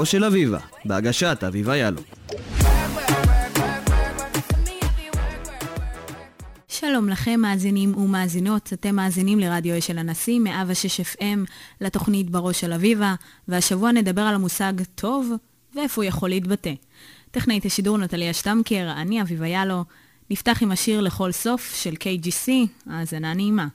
בראש של אביבה, בהגשת אביבה ילו. שלום לכם, מאזינים ומאזינות. אתם מאזינים לרדיו אשל הנשיא, 106 FM, לתוכנית בראש של אביבה, והשבוע נדבר על המושג טוב ואיפה הוא יכול להתבטא. טכנאית השידור נטליה שטמקר, אני אביבה יאלו. נפתח עם השיר לכל סוף של KGC, האזנה נעימה.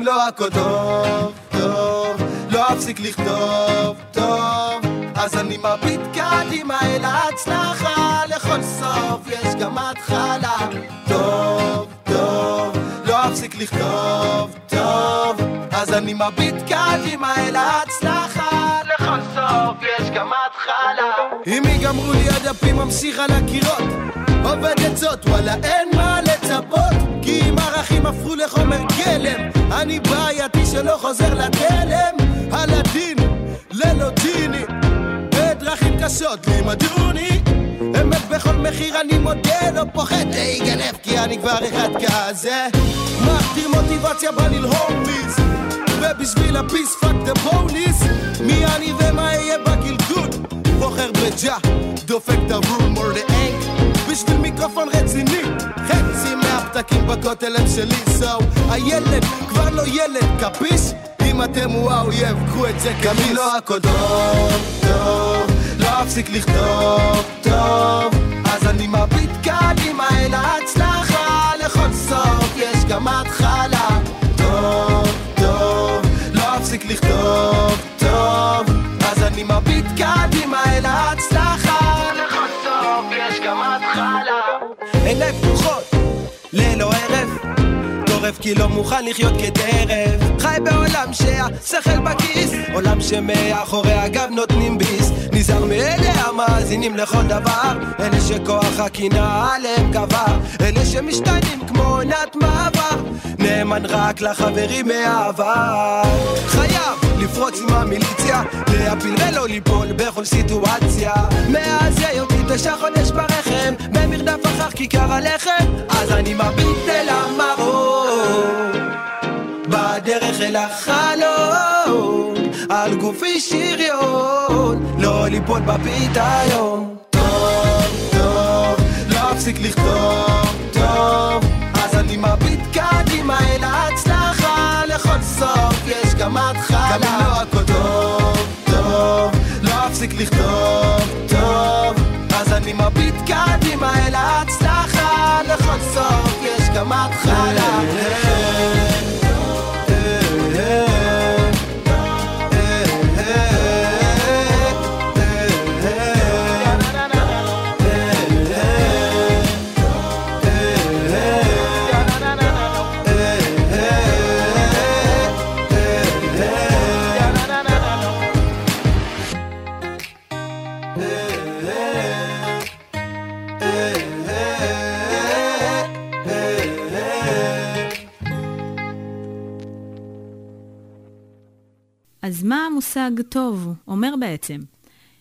אם לא הכל טוב, טוב, לא אפסיק לכתוב, טוב, אז אני מביט קדימה אל ההצלחה, לכל סוף יש גם התחלה, טוב, טוב, לא אפסיק לכתוב, טוב, אז אני מביט קדימה אל ההצלחה, לכל סוף יש גם התחלה. אם ייגמרו לי הדפים ממשיך על הקירות, עובד עצות, וואלה אין מה לצפות, כי אם ערכים הפכו לחומר גלם, אני בעייתי שלא חוזר לתלם, על הדין, ללא דיני, בדרכים קשות לימדוני, אמת בכל מחיר אני מודה, לא פוחד להיגנב, כי אני כבר אחד כזה, מכתיר מוטיבציה בא ללהום ובשביל הפיס פאק דה פוליס, מי אני ומה אהיה בגלגול, בוחר בג'ה, דופק את הרום or the אנק, בשביל מיקרופון רציני, מהפתקים בכותל הם שלי, so הילד כבר לא ילד, קפיש? אם אתם הוא האויב, קחו את זה גם אם לא הכל טוב, טוב, לא אפסיק לכתוב, טוב, אז אני מביט קדימה אל ההצלחה, לכל סוף יש גם התחלה, טוב, טוב, לא אפסיק לכתוב, טוב, אז אני מביט קדימה אל ההצלחה, טורף כי לא מוכן לחיות כטרף. חי בעולם שהשכל בכיס, עולם שמאחורי הגב נותנים ביס. נזהר מאלה המאזינים לכל דבר, אלה שכוח הקנאה עליהם גבר, אלה שמשתנים כמו עונת מעבר, נאמן רק לחברים מהעבר. חייב לפרוץ עם המיליציה, להפיל ולא ליפול בכל סיטואציה. מאז היותי תשע חודש ברחם, במרדף אחר כיכר הלחם, אז אני מביט אל המרום. בדרך אל החלום, על גופי שריון, לא ליפול בפיתיון. טוב, טוב, לא אפסיק לכתוב, סוף יש גם התחלה. גם אם לא הכל טוב, טוב, לא אפסיק לכתוב, טוב, אז אני מביט קדימה אל ההצלחה, לכל סוף יש גם התחלה. המושג טוב אומר בעצם?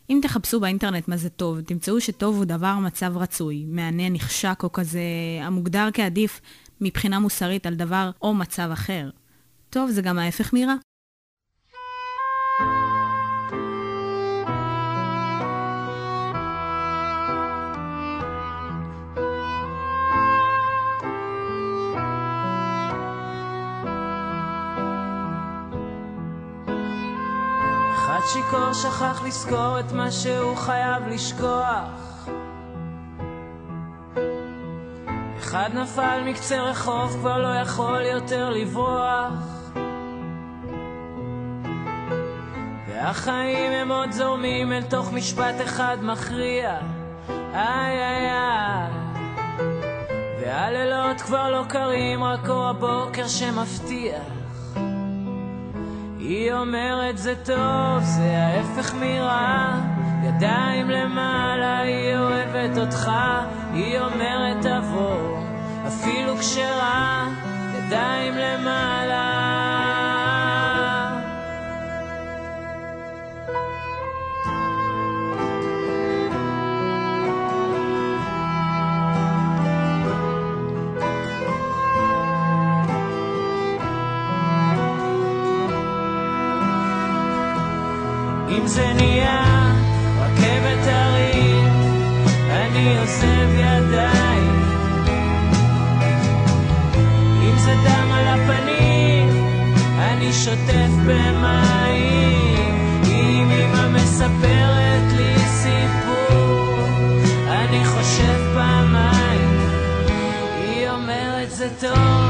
אם תחפשו באינטרנט מה זה טוב, תמצאו שטוב הוא דבר מצב רצוי, מהנה נחשק או כזה, המוגדר כעדיף מבחינה מוסרית על דבר או מצב אחר. טוב זה גם ההפך מרע. אחד שיכור שכח לזכור את מה שהוא חייב לשכוח. אחד נפל מקצה רחוב, כבר לא יכול יותר לברוח. והחיים הם עוד זורמים אל תוך משפט אחד מכריע. איי איי איי. והלילות כבר לא קרים, רק אור הבוקר שמפתיע. היא אומרת זה טוב, זה ההפך מרע. ידיים למעלה, היא אוהבת אותך. היא אומרת תבוא, אפילו כשרע. ידיים למעלה. אם זה נהיה רכבת הרים, אני עוזב ידיים. אם זה דם על הפנים, אני שוטף במים. אם אמא מספרת לי סיפור, אני חושב פעמיים. היא אומרת זה טוב,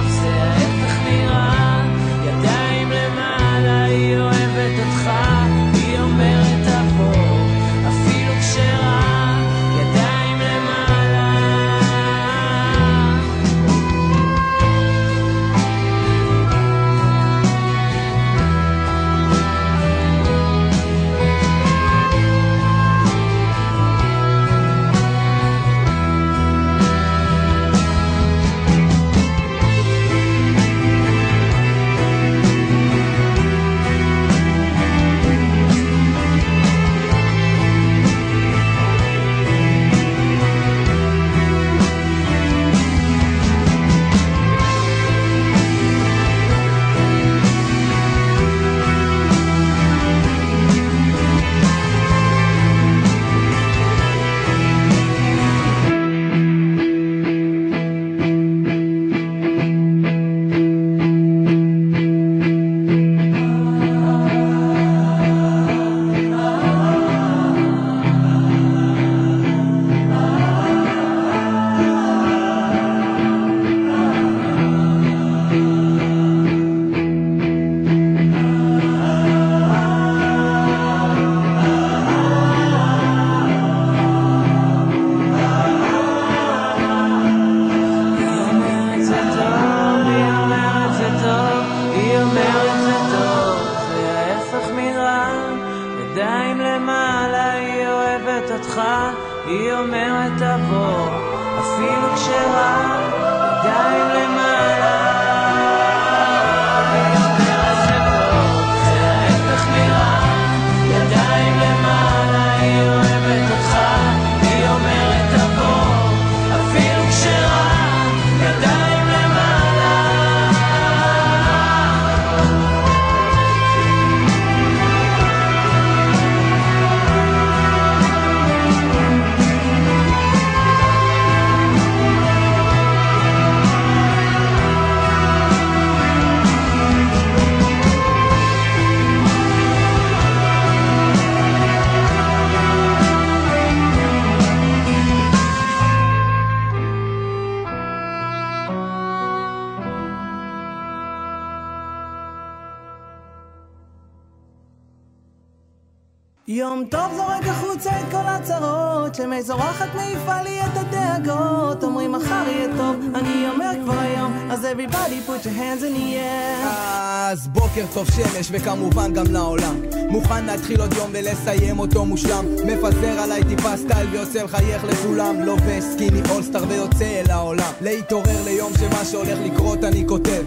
שמש וכמובן גם לעולם. מוכן להתחיל עוד יום ולסיים אותו מושלם. מפזר עליי טיפה סטייל ויוצא לחייך לכולם לובש skinny All Star ויוצא אל העולם. להתעורר ליום שמה שהולך לקרות אני כותב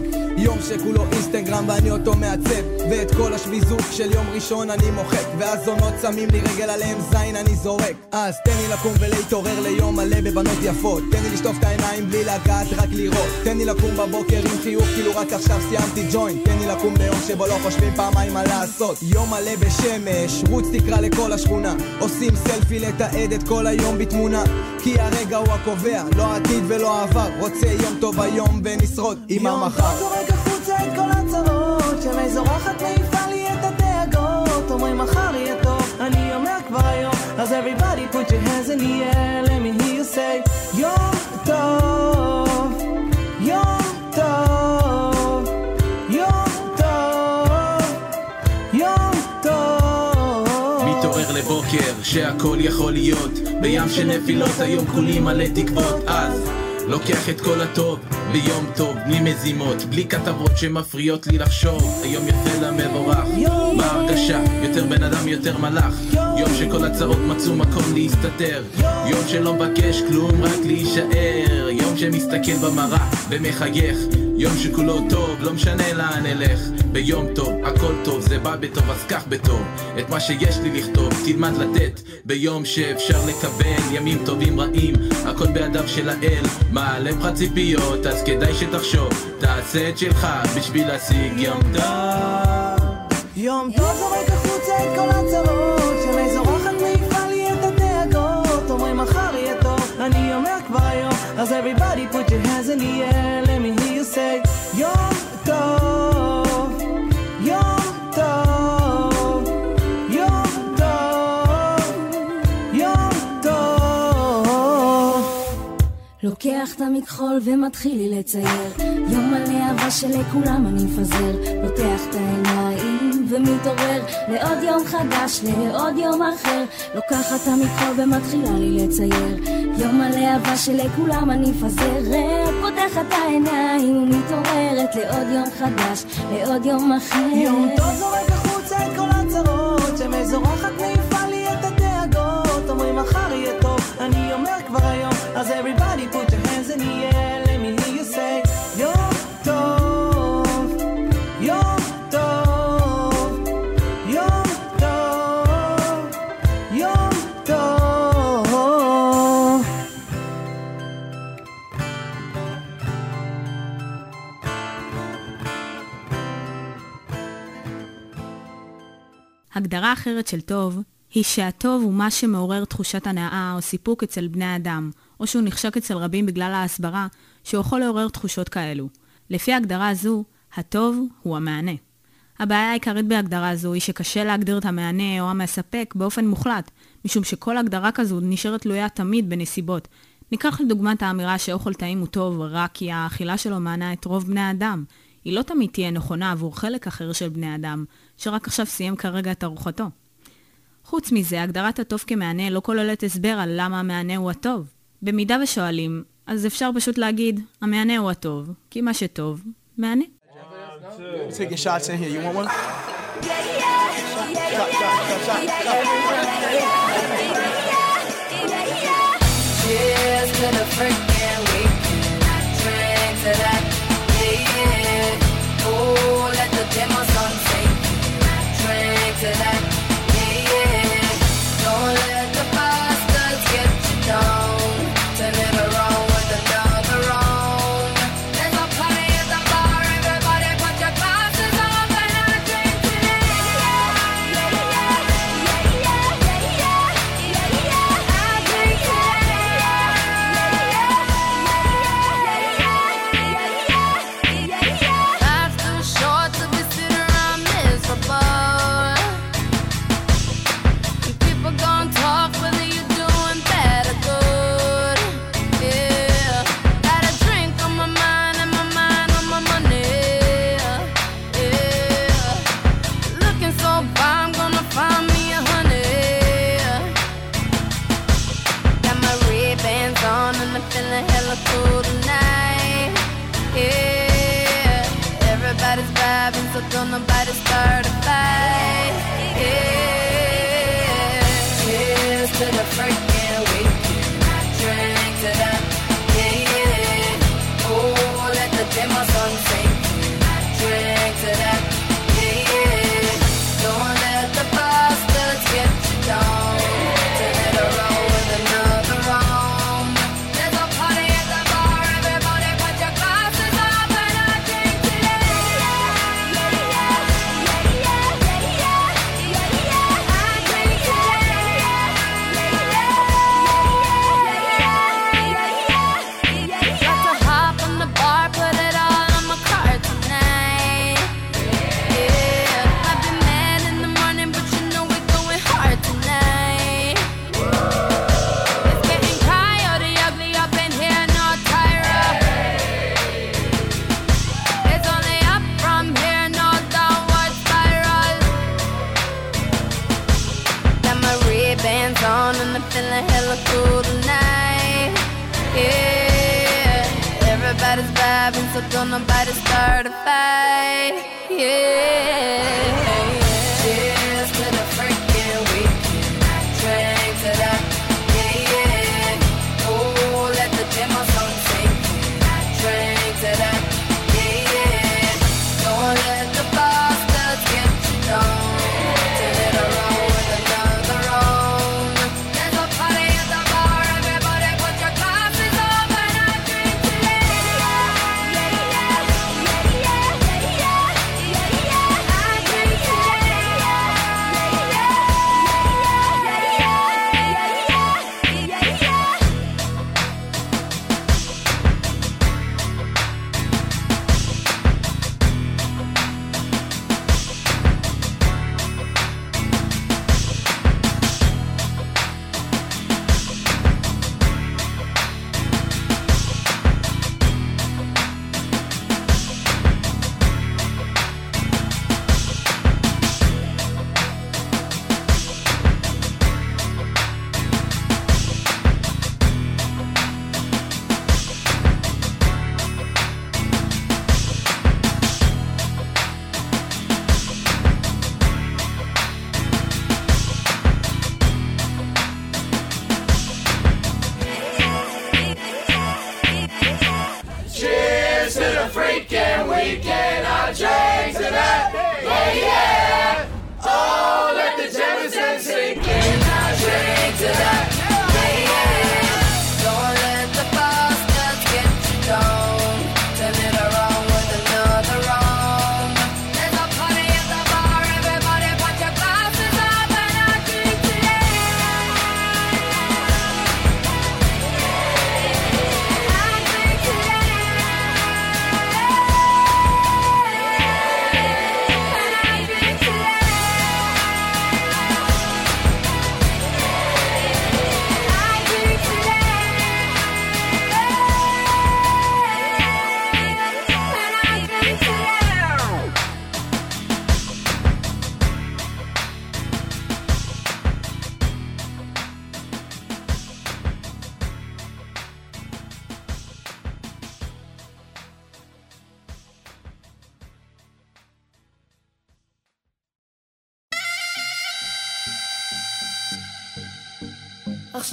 שכולו אינסטגרם ואני אותו מעצב. ואת כל השביזות של יום ראשון אני מוחק. והזונות שמים לי רגל עליהם זין אני זורק. אז תן לי לקום ולהתעורר ליום מלא בבנות יפות. תן לי לשטוף את העיניים בלי לגעת רק לראות. תן לי לקום בבוקר עם חיוך כאילו רק עכשיו סיימתי ג'וינט תן לי לקום ביום שבו לא חושבים פעמיים מה לעשות. יום מלא בשמש רוץ תקרא לכל השכונה. עושים סלפי לתעד את כל היום בתמונה. כי הרגע הוא הקובע לא העתיד ולא העבר. רוצה יום טוב היום ונשרוד עם המחר את כל הצרות שמי זורחת מעיפה לי את הדאגות. אומרים מחר יהיה טוב, אני אומר כבר היום אז everybody put your hands in the air let me hear you say יום טוב יום טוב יום טוב יום טוב. מתעורר לבוקר שהכל יכול להיות. בים של נפילות היום כולי מלא תקוות. אז לוקח את כל הטוב ביום טוב בלי מזימות בלי כתבות שמפריעות לי לחשוב. היום יפה למבורך בהרגשה יותר בן אדם יותר מלאך. יום. שכל הצרות מצאו מקום להסתתר. יום. שלא מבקש כלום רק להישאר. יום שמסתכל במראה ומחייך יום שכולו טוב, לא משנה לאן אלך. ביום טוב, הכל טוב, זה בא בטוב, אז קח בטוב. את מה שיש לי לכתוב, תלמד לתת. ביום שאפשר לקבל ימים טובים רעים, הכל בידיו של האל. מעלה לך ציפיות, אז כדאי שתחשוב. תעשה את שלך בשביל להשיג יום טוב. יום טוב זורק החוצה את כל הצרות. שני זורחת מעיפה לי את הדאגות. אומרים מחר יהיה טוב, אני אומר כבר היום אז everybody put your hands in the air. לוקח את המכחול ומתחיל לי לצייר. יום מלא אהבה שלכולם אני מפזר. פותח את העיניים ומתעורר. לעוד יום חדש, לעוד יום אחר. לוקחת את המכחול ומתחילה לי לצייר. יום מלא אהבה שלכולם אני מפזרת פותחת את העיניים ומתעוררת. לעוד יום חדש, לעוד יום אחר. יום טוב זורק החוצה את כל הצרות שמש זורחת הגדרה אחרת של טוב היא שהטוב הוא מה שמעורר תחושת הנאה או סיפוק אצל בני אדם, או שהוא נחשק אצל רבים בגלל ההסברה, שהוא יכול לעורר תחושות כאלו. לפי הגדרה הזו, הטוב הוא המענה. הבעיה העיקרית בהגדרה זו היא שקשה להגדיר את המענה או המספק באופן מוחלט, משום שכל הגדרה כזו נשארת תלויה תמיד בנסיבות. ניקח לדוגמת האמירה שאוכל טעים הוא טוב רק כי האכילה שלו מענה את רוב בני האדם. היא לא תמיד תהיה נכונה עבור חלק אחר של בני אדם, שרק עכשיו סיים כרגע את ארוחתו. חוץ מזה, הגדרת הטוב כמענה לא כוללת הסבר על למה המענה הוא הטוב. במידה ושואלים, אז אפשר פשוט להגיד, המענה הוא הטוב, כי מה שטוב, מענה. Your shots in here. You want one? Cheers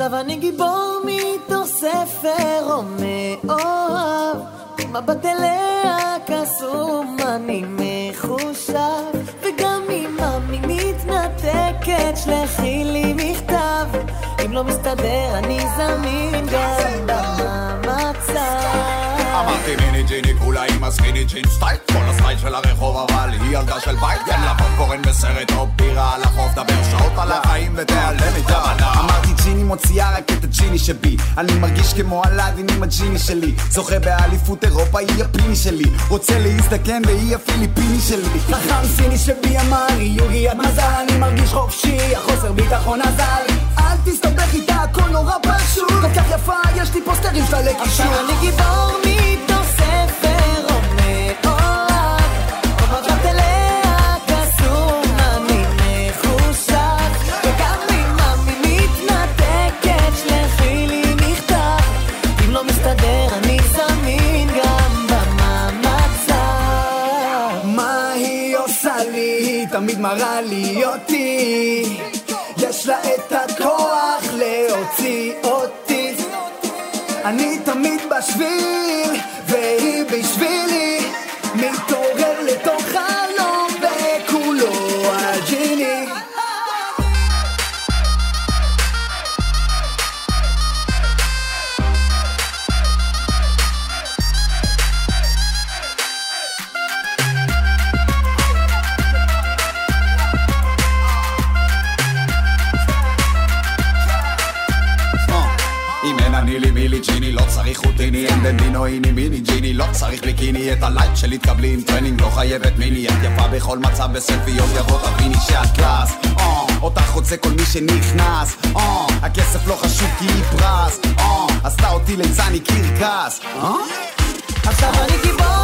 עכשיו אני גיבור אמרתי מיני ג'יני כולה עם הסקיני ג'ין. סטייל כל הסטייל של הרחוב אבל היא ילדה של בית. תן לה פופקורן בסרט או בירה על החוף. דבר שעות על החיים ותיעלם איתה. אמרתי ג'יני מוציאה רק את הג'יני שבי. אני מרגיש כמו אלאדין עם הג'יני שלי. זוכה באליפות אירופה היא הפיני שלי. רוצה להזדקן והיא הפיליפיני שלי. חכם סיני שבי אמר היא עוגיית מזל. אני מרגיש חופשי החוסר ביטחון עזר אל תסתבך איתה הכל נורא פשוט. כל כך יפה יש לי פוסטרים שלה לקישור אני גיבור מראה לי אותי. יש לה את הכוח להוציא אותי. אני תמיד בשביל במדינו איני מיני ג'יני לא צריך ביקיני את הלייט שלי תקבלי עם טרנינג לא חייבת מיני את יפה בכל מצב בסלפי יום יבוא תביני שאת קלאס אה, אותך רוצה כל מי שנכנס. אה, הכסף לא חשוב כי היא פרס. אה, עשתה אותי ליצני קרקס. אה? עכשיו אני גיבור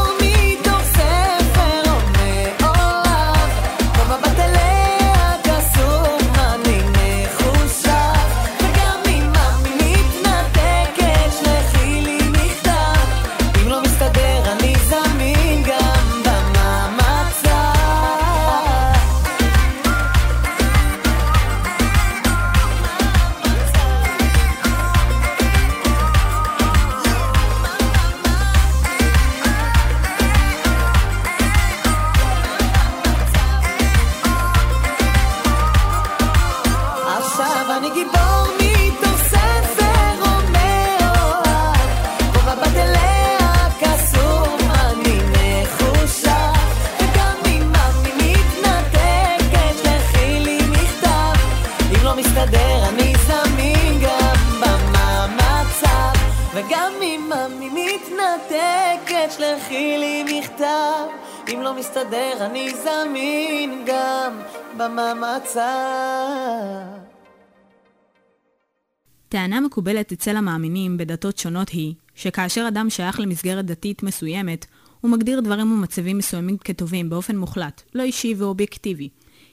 מקובלת אצל המאמינים בדתות שונות היא, שכאשר אדם שייך למסגרת דתית מסוימת, הוא מגדיר דברים ומצבים מסוימים כטובים באופן מוחלט, לא אישי ואובייקטיבי.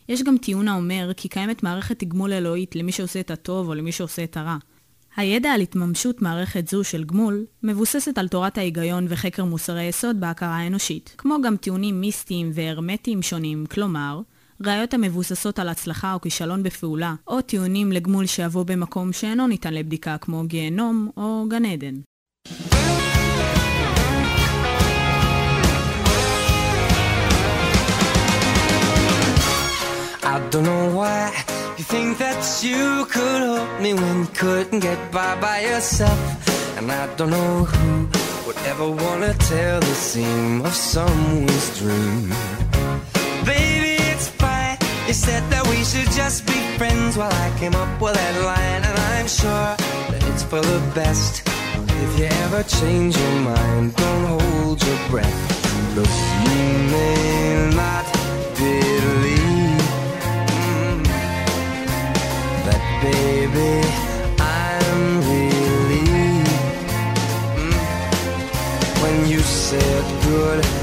יש גם טיעון האומר כי קיימת מערכת תגמול אלוהית למי שעושה את הטוב או למי שעושה את הרע. הידע על התממשות מערכת זו של גמול מבוססת על תורת ההיגיון וחקר מוסרי יסוד בהכרה האנושית, כמו גם טיעונים מיסטיים והרמטיים שונים, כלומר, ראיות המבוססות על הצלחה או כישלון בפעולה, או טיעונים לגמול שיבוא במקום שאינו ניתן לבדיקה כמו גיהנום או גן עדן. I don't know why you think that you could help me when you couldn't get by by yourself. And I don't know who would ever want to tell the scene of someone's dream. You said that we should just be friends while I came up with that line, and I'm sure that it's for the best. If you ever change your mind, don't hold your breath. Look, you may not believe mm. that, baby. I'm relieved mm. when you said goodbye.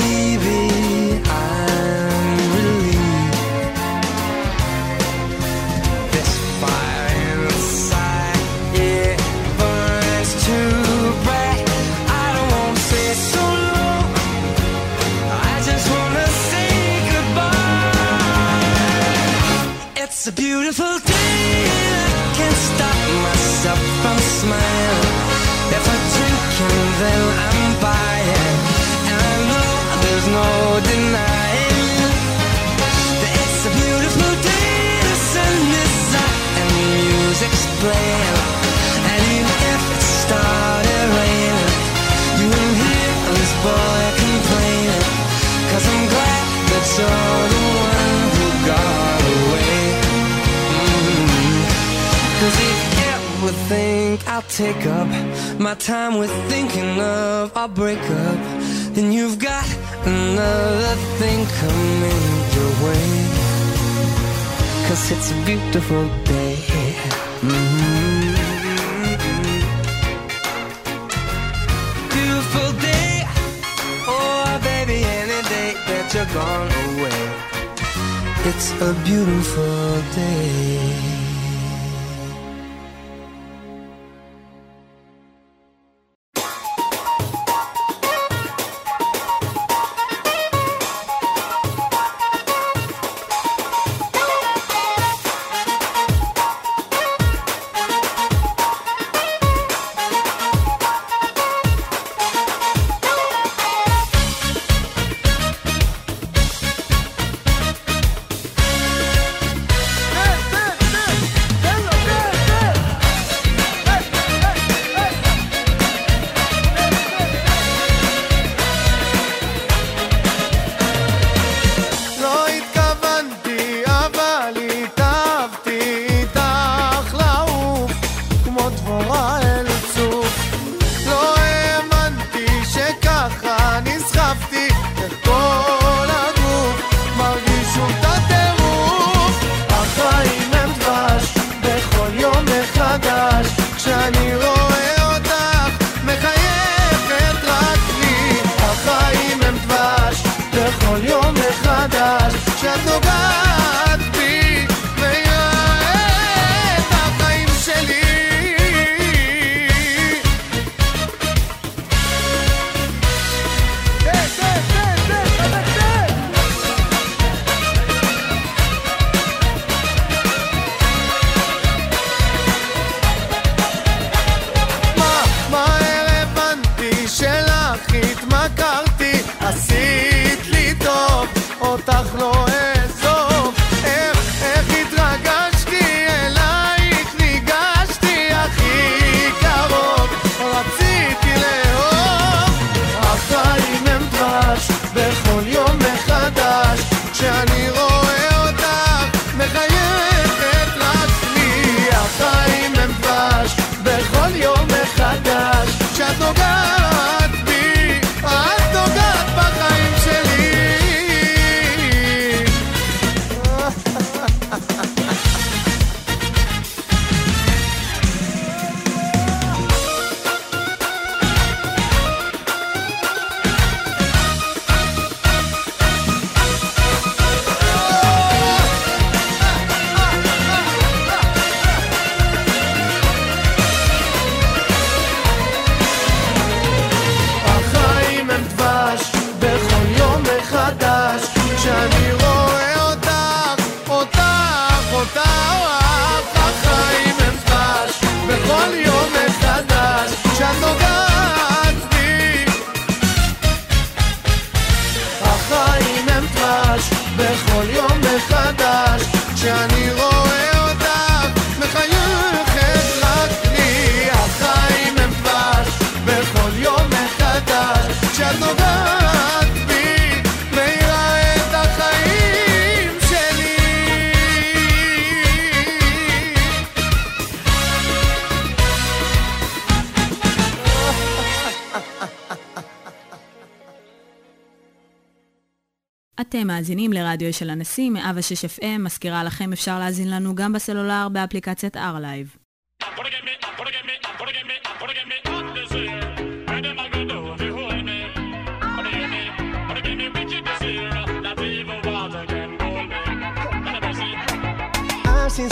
הרדיו של הנשיא, 106 FM, מזכירה לכם, אפשר להזין לנו גם בסלולר באפליקציית R-Live.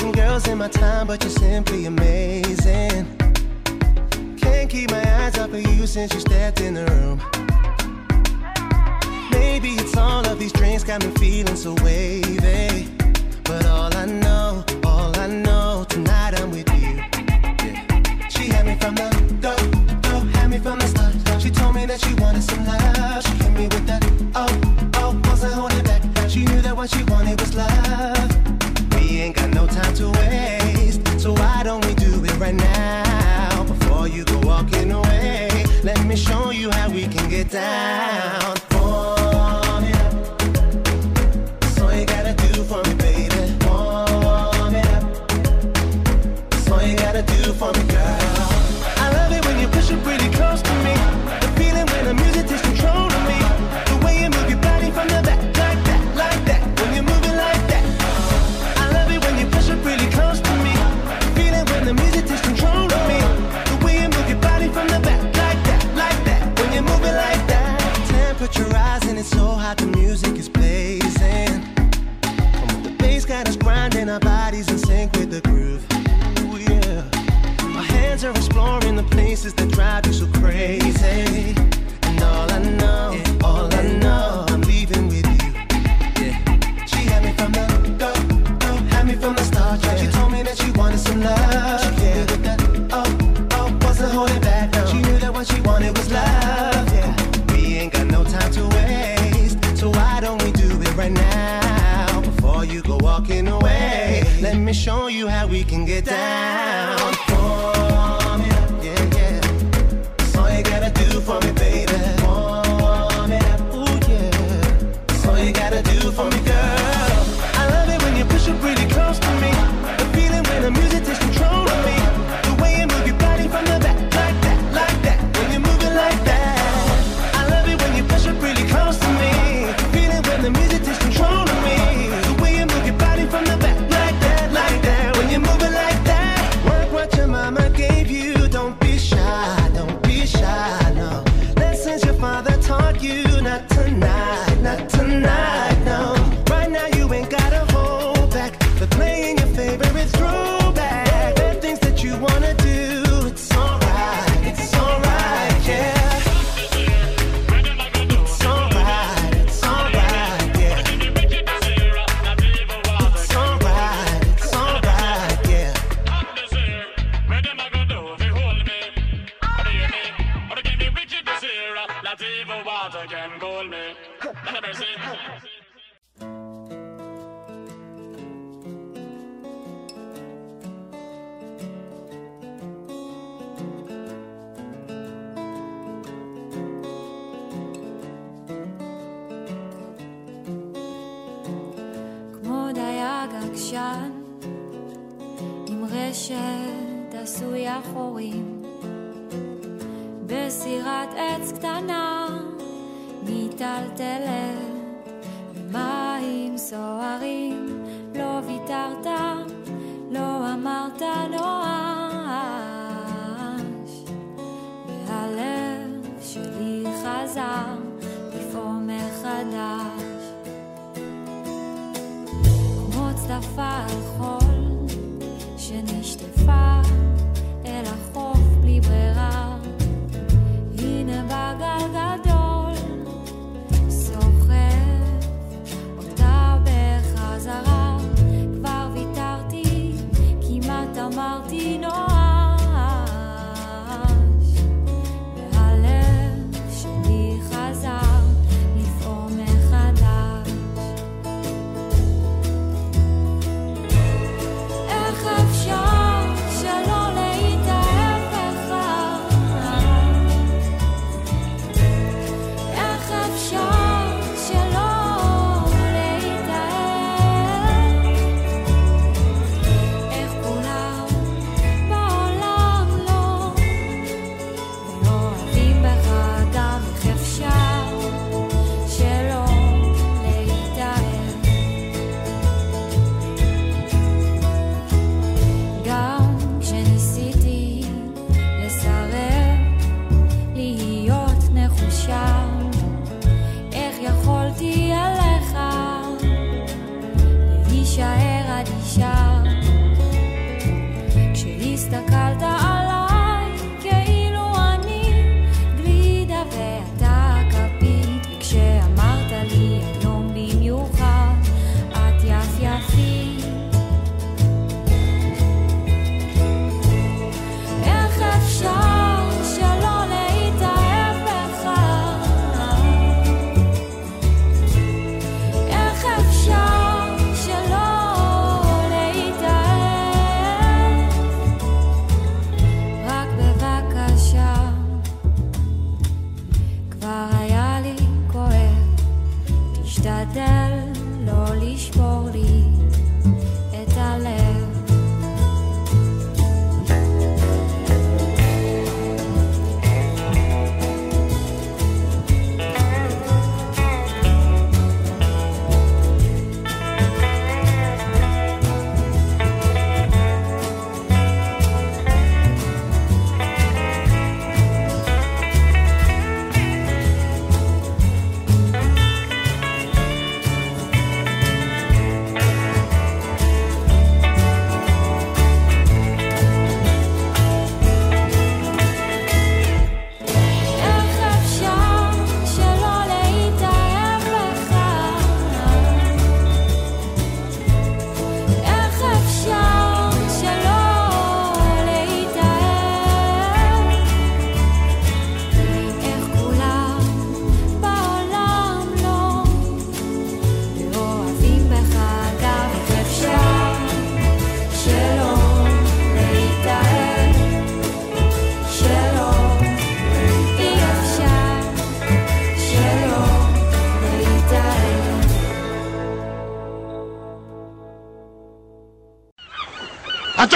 some girls in my time, but you're simply amazing. Can't keep my eyes off of you since you stepped in the room. Maybe it's all of these drinks got me feeling so wavy. But all I know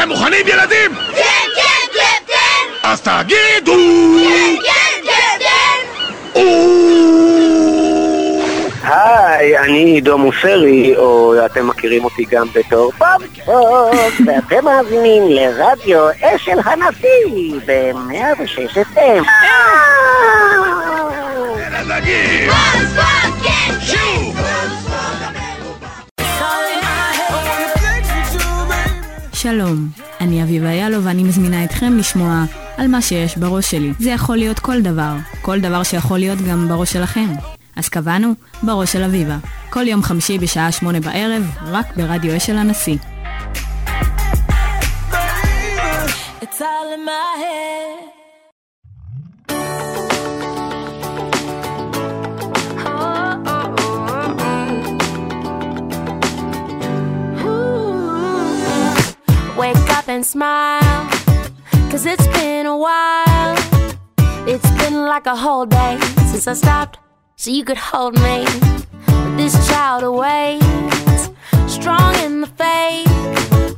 אתם מוכנים, ילדים? כן, כן, קפטן! אז תגידו! כן, כן, קפטן! היי, אני עידו מוסרי, או אתם מכירים אותי גם בתור פופ פופ, ואתם מאזינים לרדיו אשל הנשיא ב-106 FM. ואני מזמינה אתכם לשמוע על מה שיש בראש שלי. זה יכול להיות כל דבר, כל דבר שיכול להיות גם בראש שלכם. אז קבענו, בראש של אביבה. כל יום חמישי בשעה שמונה בערב, רק ברדיו אשל הנשיא. It's all in my head. Up and smile, cause it's been a while. It's been like a whole day since I stopped so you could hold me. But this child awaits, strong in the faith.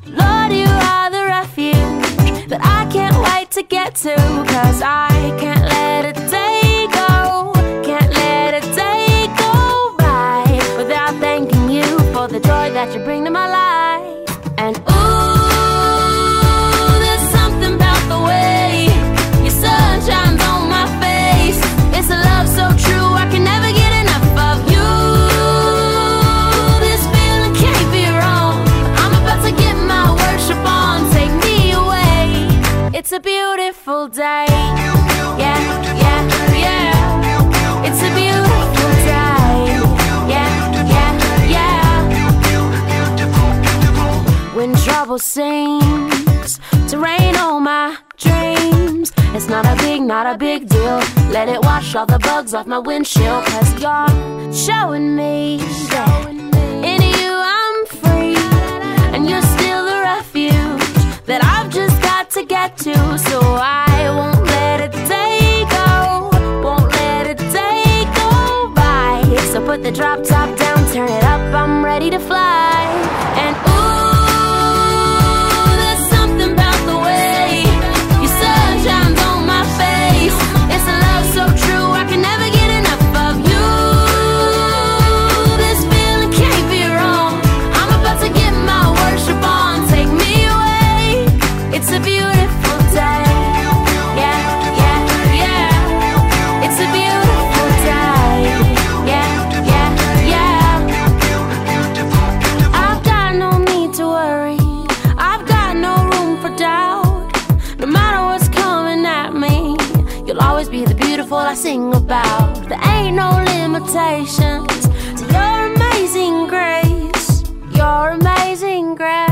Lord, you are the refuge that I can't wait to get to. Cause I can't let Trouble seems to rain on my dreams, it's not a big, not a big deal. Let it wash all the bugs off my windshield. Cause you're showing me that in you I'm free. And you're still the refuge that I've just got to get to. So I won't let a day go, won't let a day go by. So put the drop top down, turn it up, I'm ready to fly. To your amazing grace. Your amazing grace.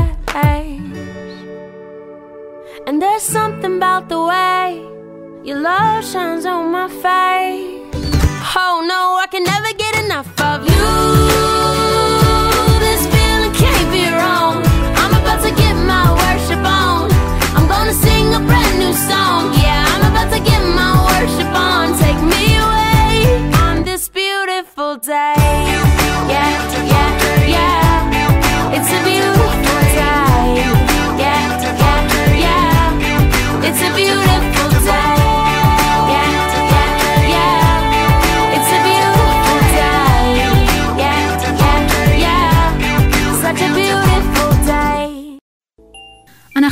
And there's something about the way your love shines on my face. Oh no, I can never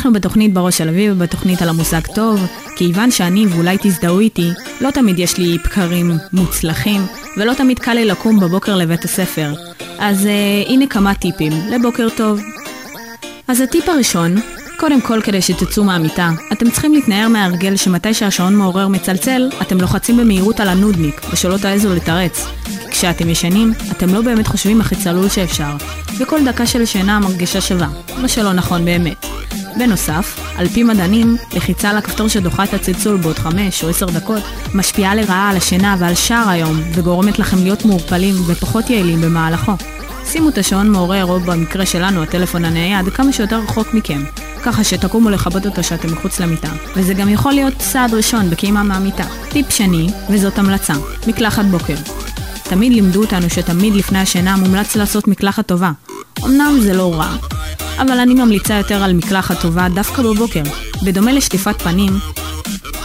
אנחנו בתוכנית בראש של אביב, בתוכנית על המושג טוב, כיוון שאני, ואולי תזדהו איתי, לא תמיד יש לי בקרים מוצלחים, ולא תמיד קל לי לקום בבוקר לבית הספר. אז uh, הנה כמה טיפים לבוקר טוב. אז הטיפ הראשון, קודם כל כדי שתצאו מהמיטה, אתם צריכים להתנער מההרגל שמתי שהשעון מעורר מצלצל, אתם לוחצים במהירות על הנודניק, ושלא תעזו לתרץ. כשאתם ישנים, אתם לא באמת חושבים הכי צלול שאפשר, וכל דקה של שינה מרגישה שווה, מה שלא נכון באמת. בנוסף, על פי מדענים, לחיצה על הכפתור שדוחה את הצלצול בעוד 5 או 10 דקות, משפיעה לרעה על השינה ועל שאר היום, וגורמת לכם להיות מעורפלים ופחות יעילים במהלכו. שימו את השעון מעורר, או במקרה שלנו, הטלפון הנייד, כמה שיותר רחוק מכם, ככה שתקומו לכבות אותו כשאתם מחוץ למיטה. וזה גם יכול להיות צעד ראשון בקימה מהמיטה. טיפ שני, וזאת המלצה, מקלחת בוקר. תמיד לימדו אותנו שתמיד לפני השינה מומלץ לעשות מקלחת טובה. אמנם זה לא רע, אבל אני ממליצה יותר על מקלחת טובה דווקא בבוקר. בדומה לשטיפת פנים,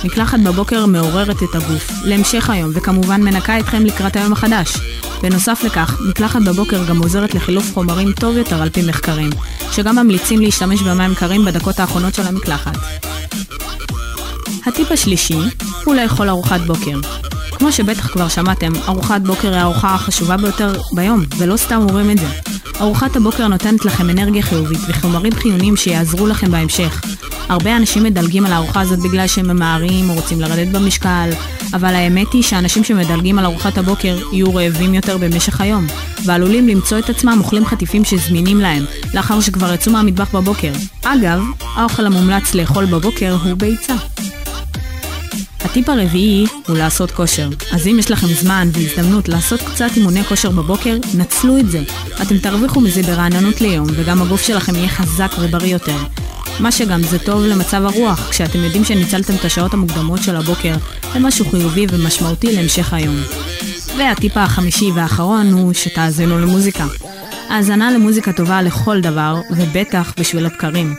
מקלחת בבוקר מעוררת את הגוף להמשך היום, וכמובן מנקה אתכם לקראת היום החדש. בנוסף לכך, מקלחת בבוקר גם עוזרת לחילוף חומרים טוב יותר על פי מחקרים, שגם ממליצים להשתמש במים קרים בדקות האחרונות של המקלחת. הטיפ השלישי הוא לאכול ארוחת בוקר. כמו שבטח כבר שמעתם, ארוחת בוקר היא הארוחה החשובה ביותר ביום, ולא סתם אומרים את זה. ארוחת הבוקר נותנת לכם אנרגיה חיובית וחומרים חיוניים שיעזרו לכם בהמשך. הרבה אנשים מדלגים על הארוחה הזאת בגלל שהם ממהרים או רוצים לרדת במשקל, אבל האמת היא שאנשים שמדלגים על ארוחת הבוקר יהיו רעבים יותר במשך היום, ועלולים למצוא את עצמם אוכלים חטיפים שזמינים להם, לאחר שכבר יצאו מהמטבח בבוקר. אגב, האוכל המומלץ לאכול בבוקר הוא ביצה. הטיפ הרביעי הוא לעשות כושר. אז אם יש לכם זמן והזדמנות לעשות קצת אימוני כושר בבוקר, נצלו את זה. אתם תרוויחו מזה ברעננות ליום, וגם הגוף שלכם יהיה חזק ובריא יותר. מה שגם זה טוב למצב הרוח, כשאתם יודעים שניצלתם את השעות המוקדמות של הבוקר למשהו חיובי ומשמעותי להמשך היום. והטיפ החמישי והאחרון הוא שתאזינו למוזיקה. האזנה למוזיקה טובה לכל דבר, ובטח בשביל הבקרים.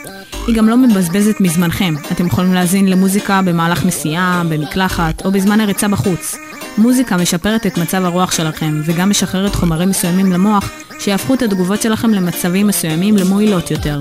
היא גם לא מבזבזת מזמנכם. אתם יכולים להאזין למוזיקה במהלך נסיעה, במקלחת או בזמן הריצה בחוץ. מוזיקה משפרת את מצב הרוח שלכם, וגם משחררת חומרים מסוימים למוח, שיהפכו את התגובות שלכם למצבים מסוימים למועילות יותר.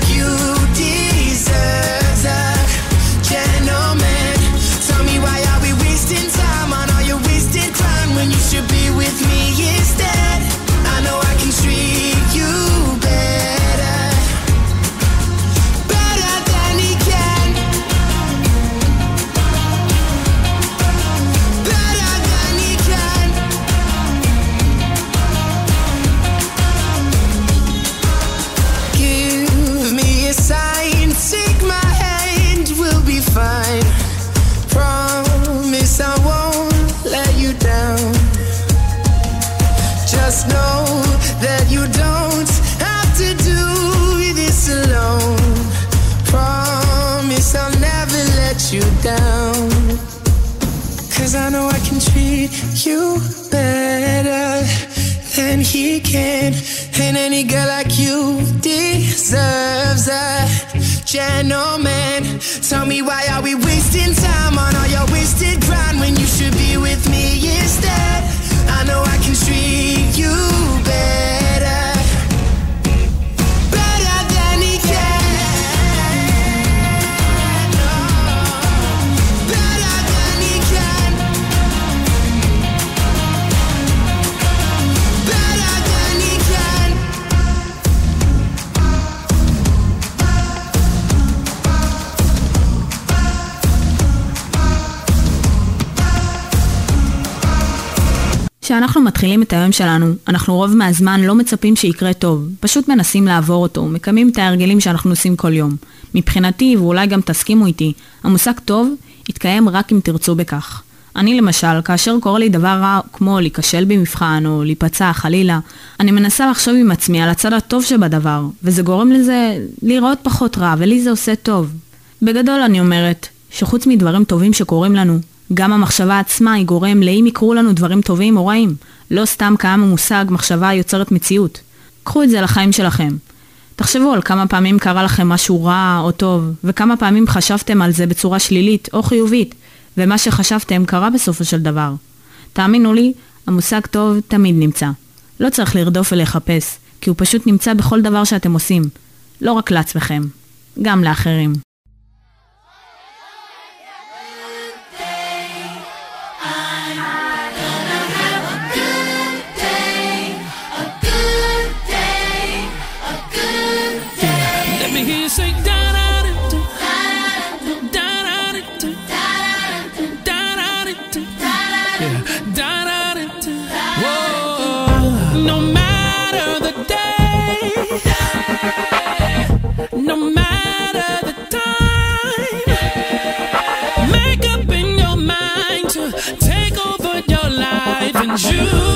deserves a gentleman. Tell me why are we wasting time on כשאנחנו מתחילים את היום שלנו, אנחנו רוב מהזמן לא מצפים שיקרה טוב, פשוט מנסים לעבור אותו, מקיימים את ההרגלים שאנחנו עושים כל יום. מבחינתי, ואולי גם תסכימו איתי, המושג טוב יתקיים רק אם תרצו בכך. אני למשל, כאשר קורה לי דבר רע כמו להיכשל במבחן או להיפצע חלילה, אני מנסה לחשוב עם עצמי על הצד הטוב שבדבר, וזה גורם לזה להיראות פחות רע, ולי זה עושה טוב. בגדול אני אומרת, שחוץ מדברים טובים שקורים לנו, גם המחשבה עצמה היא גורם לאם יקרו לנו דברים טובים או רעים. לא סתם קיים המושג מחשבה יוצרת מציאות. קחו את זה לחיים שלכם. תחשבו על כמה פעמים קרה לכם משהו רע או טוב, וכמה פעמים חשבתם על זה בצורה שלילית או חיובית, ומה שחשבתם קרה בסופו של דבר. תאמינו לי, המושג טוב תמיד נמצא. לא צריך לרדוף ולחפש, כי הוא פשוט נמצא בכל דבר שאתם עושים. לא רק לעצמכם, גם לאחרים. you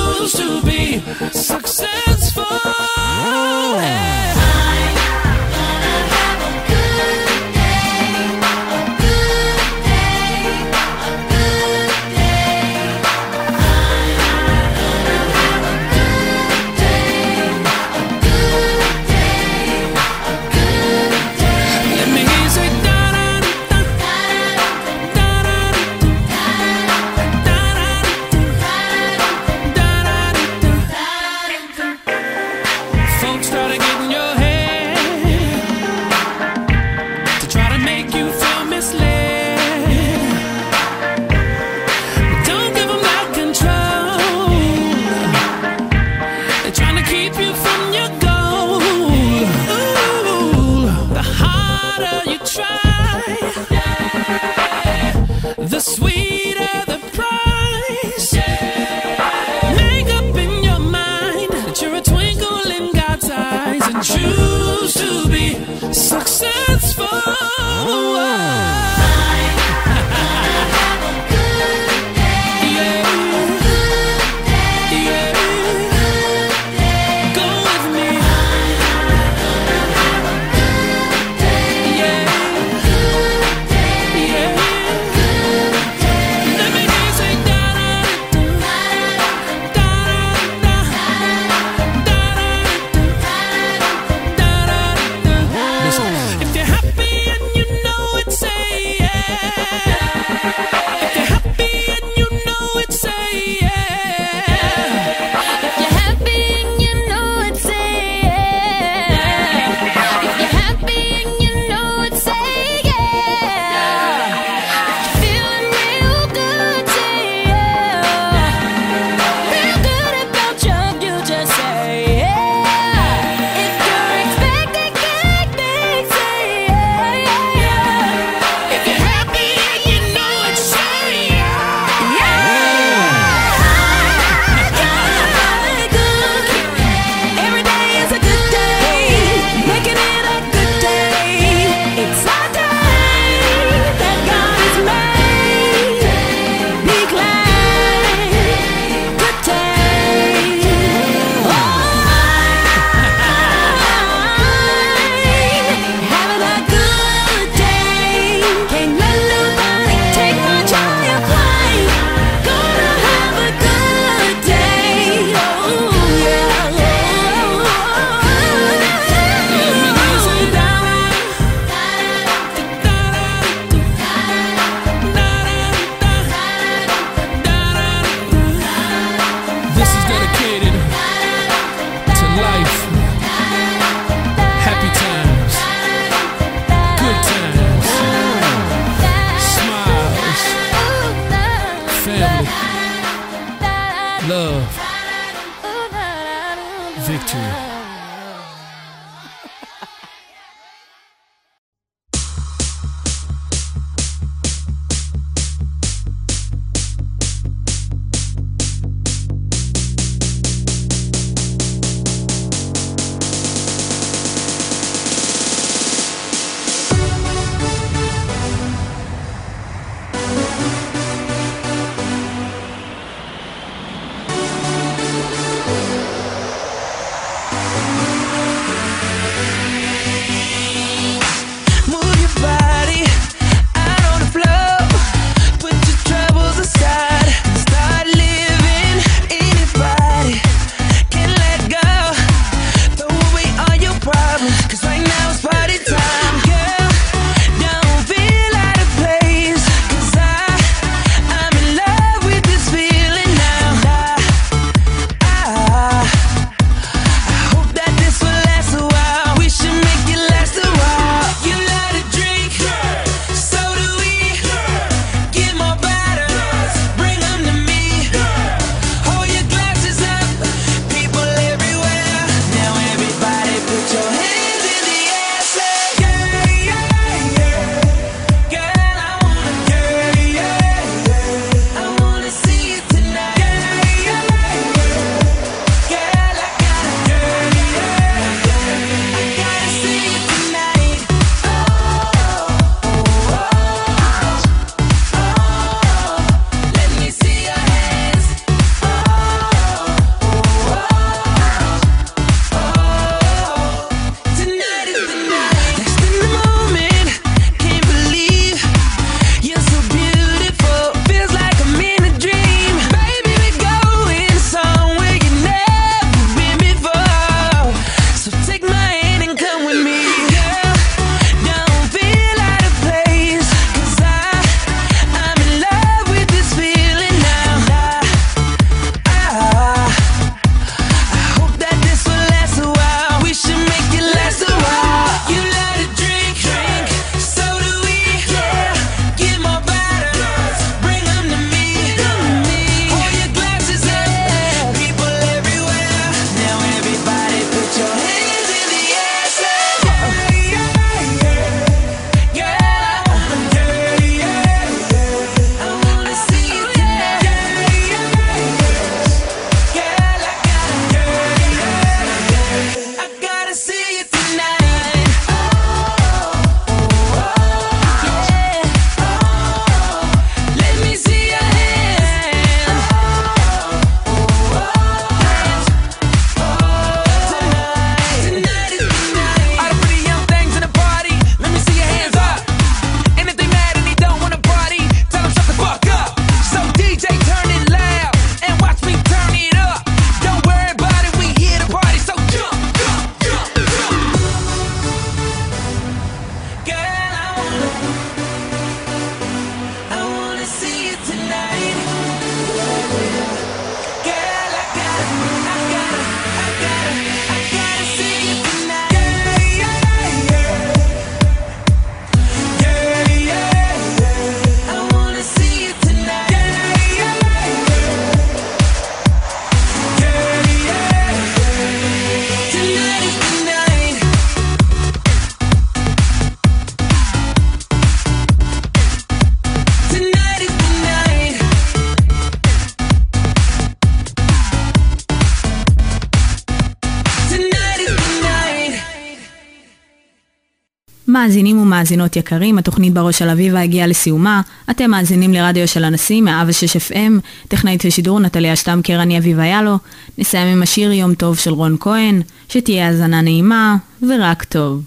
מאזינים ומאזינות יקרים, התוכנית בראש של אביבה הגיעה לסיומה. אתם מאזינים לרדיו של הנשיא, 106 FM, טכנאית השידור נטליה שטמקר, אני אביבה יאלו. נסיים עם השיר יום טוב של רון כהן, שתהיה האזנה נעימה ורק טוב.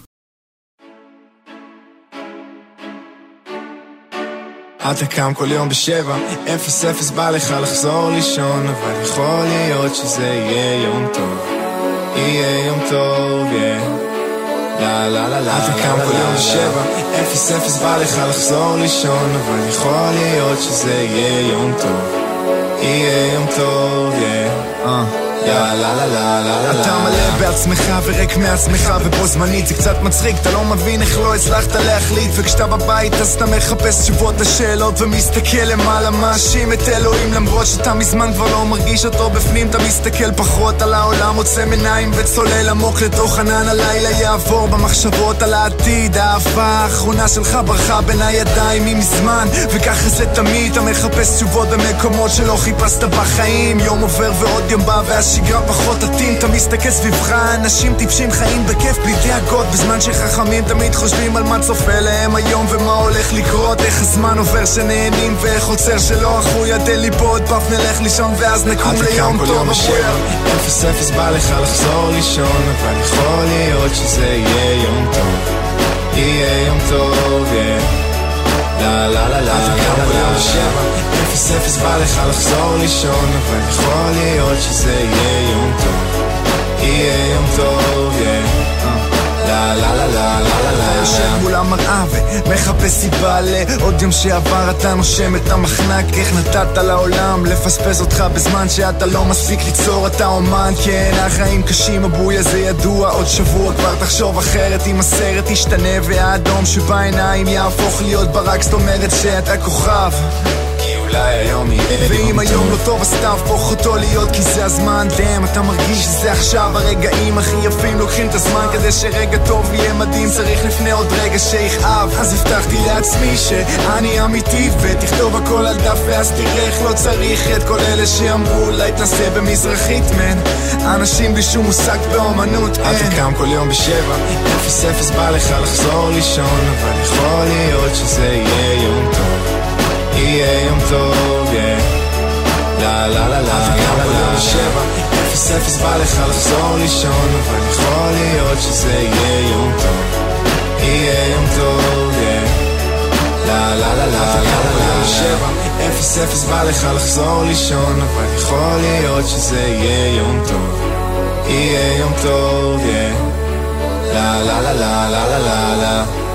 אתה קם כל יום בשבע, אפס אפס בא לך לחזור לישון, אבל יכול להיות שזה יהיה יום טוב. יהיה יום טוב, yeah. לה לה לה לה אתה קם כל יום בשבע, אפס אפס בא לך לחזור לישון, אבל יכול להיות שזה יהיה יום טוב. יהיה יום טוב, אתה מלא בעצמך ורק מעצמך ובו זמנית זה קצת מצחיק, אתה לא מבין איך לא הצלחת להחליט וכשאתה בבית אז אתה מחפש תשובות לשאלות ומסתכל למעלה מאשים את אלוהים למרות שאתה מזמן כבר לא מרגיש אותו בפנים אתה מסתכל פחות על העולם עוצם עיניים וצולל עמוק לתוך ענן הלילה יעבור במחשבות על העתיד האהבה האחרונה שלך ברחה בין הידיים ממזמן וככה זה תמיד אתה מחפש תשובות במקומות שלא חיפשת בחיים יום עובר ועוד יום בא והשיר השגרה פחות עטים, אתה מסתכל סביבך, אנשים טיפשים חיים בכיף בלי דאגות, בזמן שחכמים תמיד חושבים על מה צופה להם היום ומה הולך לקרות, איך הזמן עובר שנהנים ואיך עוצר שלא אחו ידי עוד פעם נלך לישון ואז נקום ליום טוב הבוער. אפס אפס בא לך לחזור לישון, אבל יכול להיות שזה יהיה יום טוב, יהיה יום טוב, yeah. לה לה לה לה. לה לה לה אפס אפס בא לך לחזור לישון אבל יכול להיות שזה יהיה יום טוב. יהיה יום טוב, yeah. לה. יושב מול המראה ומחפש סיבה לעוד יום שעבר. אתה נושם את המחנק איך נתת לעולם לפספס אותך בזמן שאתה לא מספיק ליצור. אתה אומן כן החיים קשים הבוי הזה ידוע. עוד שבוע כבר תחשוב אחרת אם הסרט ישתנה והאדום שבעיניים יהפוך להיות ברק. זאת אומרת שאתה כוכב אולי היום יהיה ואם היום לא טוב אז תהפוך אותו להיות כי זה הזמן. דאם אתה מרגיש שזה עכשיו הרגעים הכי יפים. לוקחים את הזמן כדי שרגע טוב יהיה מדהים. צריך לפני עוד רגע שיכאב. אז הבטחתי לעצמי שאני אמיתי ותכתוב הכל על דף ואז תראה איך לא צריך את כל אלה שאמרו אולי תנסה במזרחית מן אנשים בלי שום מושג באומנות אין אתה קם כל יום בשבע. אפס אפס בא לך לחזור לישון אבל יכול להיות שזה יהיה יום טוב יהיה יום טוב, לה לה לה לה לה לה לה שבע, אפס אפס בא לך לחזור לישון, אבל יכול להיות שזה יהיה יום טוב, יהיה יום טוב, לה לה לה לה לה לה שבע, אפס אפס בא לך לחזור לישון, אבל יכול להיות שזה יהיה יום טוב, יהיה יום טוב, לה לה לה לה לה לה לה